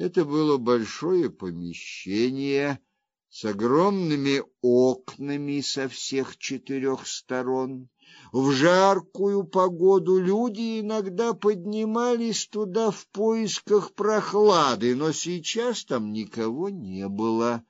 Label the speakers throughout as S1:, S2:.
S1: Это было большое помещение с огромными окнами со всех четырех сторон. В жаркую погоду люди иногда поднимались туда в поисках прохлады, но сейчас там никого не было.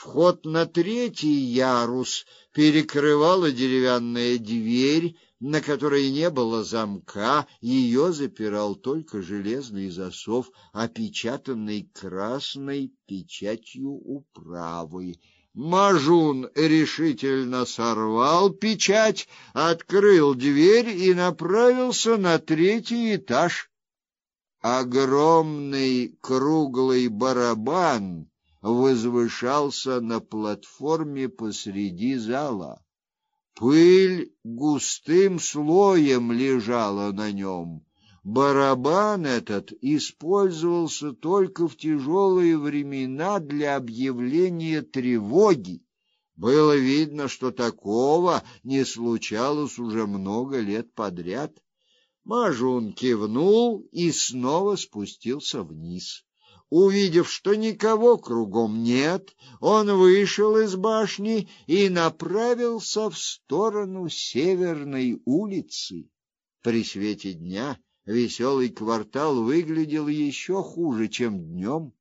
S1: Вход на третий ярус перекрывала деревянная дверь, на которой не было замка, ее запирал только железный засов, опечатанный красной печатью управы. Мажун решительно сорвал печать, открыл дверь и направился на третий этаж. Огромный круглый барабан возвышался на платформе посреди зала. Пыль густым слоем лежала на нем. Барабан этот использовался только в тяжелые времена для объявления тревоги. Было видно, что такого не случалось уже много лет подряд. Мажун кивнул и снова спустился вниз. Увидев, что никого кругом нет, он вышел из башни и направился в сторону северной улицы. При свете дня веселый квартал выглядел еще хуже, чем днем.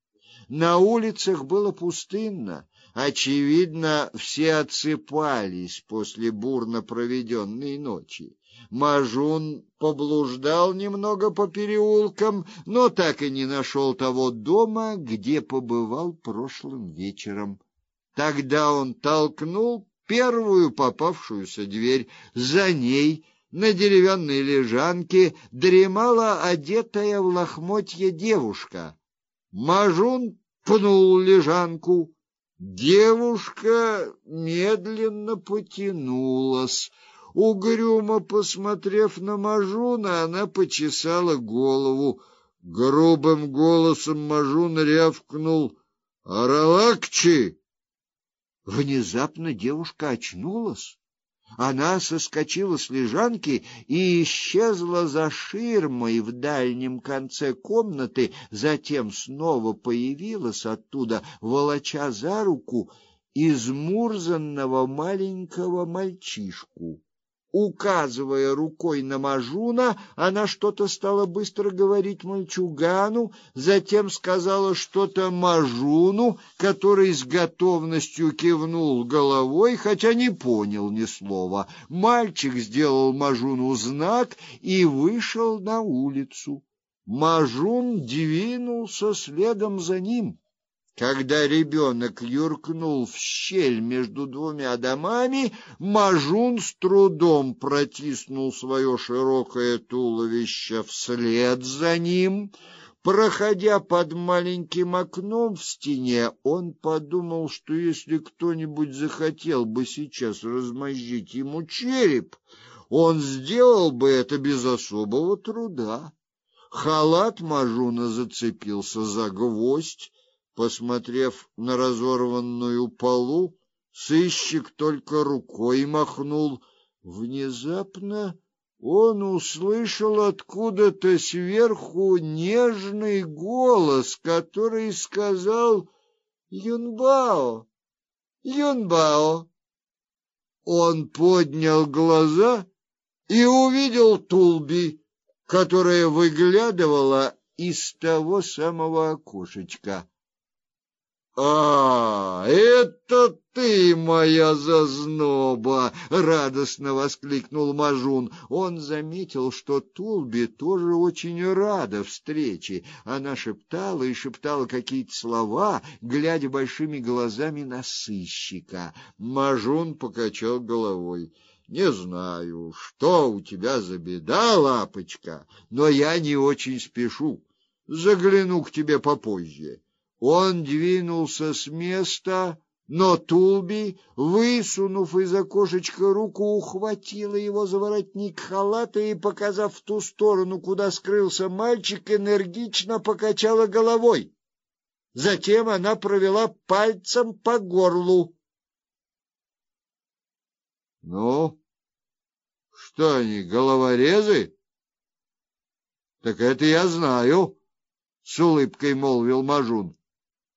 S1: На улицах было пустынно, очевидно, все отсыпались после бурно проведенной ночи. Мажун поблуждал немного по переулкам, но так и не нашел того дома, где побывал прошлым вечером. Тогда он толкнул первую попавшуюся дверь. За ней на деревянной лежанке дремала одетая в лохмотья девушка. Мажун пнул лежанку. Девушка медленно потянулась. Угрюмо посмотрев на Мажуна, она почесала голову. Грубым голосом Мажун рявкнул: "Аралакчи!" Внезапно девушка очнулась. Она соскочила с лежанки и исчезла за ширмой в дальнем конце комнаты, затем снова появилась оттуда, волоча за руку измурзанного маленького мальчишку. Указывая рукой на Мажуна, она что-то стала быстро говорить мальчугану, затем сказала что-то Мажуну, который с готовностью кивнул головой, хотя не понял ни слова. Мальчик сделал Мажуну знак и вышел на улицу. Мажун двинулся следом за ним. Когда ребенок юркнул в щель между двумя домами, Мажун с трудом протиснул свое широкое туловище вслед за ним. Проходя под маленьким окном в стене, он подумал, что если кто-нибудь захотел бы сейчас размозжить ему череп, он сделал бы это без особого труда. Халат Мажуна зацепился за гвоздь, Посмотрев на разорванную полу, сыщик только рукой махнул. Внезапно он услышал откуда-то сверху нежный голос, который сказал «Юнбао! Юнбао!» Он поднял глаза и увидел Тулби, которая выглядывала из того самого окошечка. А, это ты, моя зазноба, радостно воскликнул Мажун. Он заметил, что Тулби тоже очень рада встрече. Она шептала и шептала какие-то слова, глядя большими глазами на сыщика. Мажун покачал головой. Не знаю, что у тебя за беда, лапочка, но я не очень спешу. Загляну к тебе попозже. Он двинулся с места, но Тулби, высунув из окошечка руку, ухватила его за воротник халата и, показав в ту сторону, куда скрылся мальчик, энергично покачала головой. Затем она провела пальцем по горлу. — Ну, что они, головорезы? — Так это я знаю. с улыбкой молвил Мажун.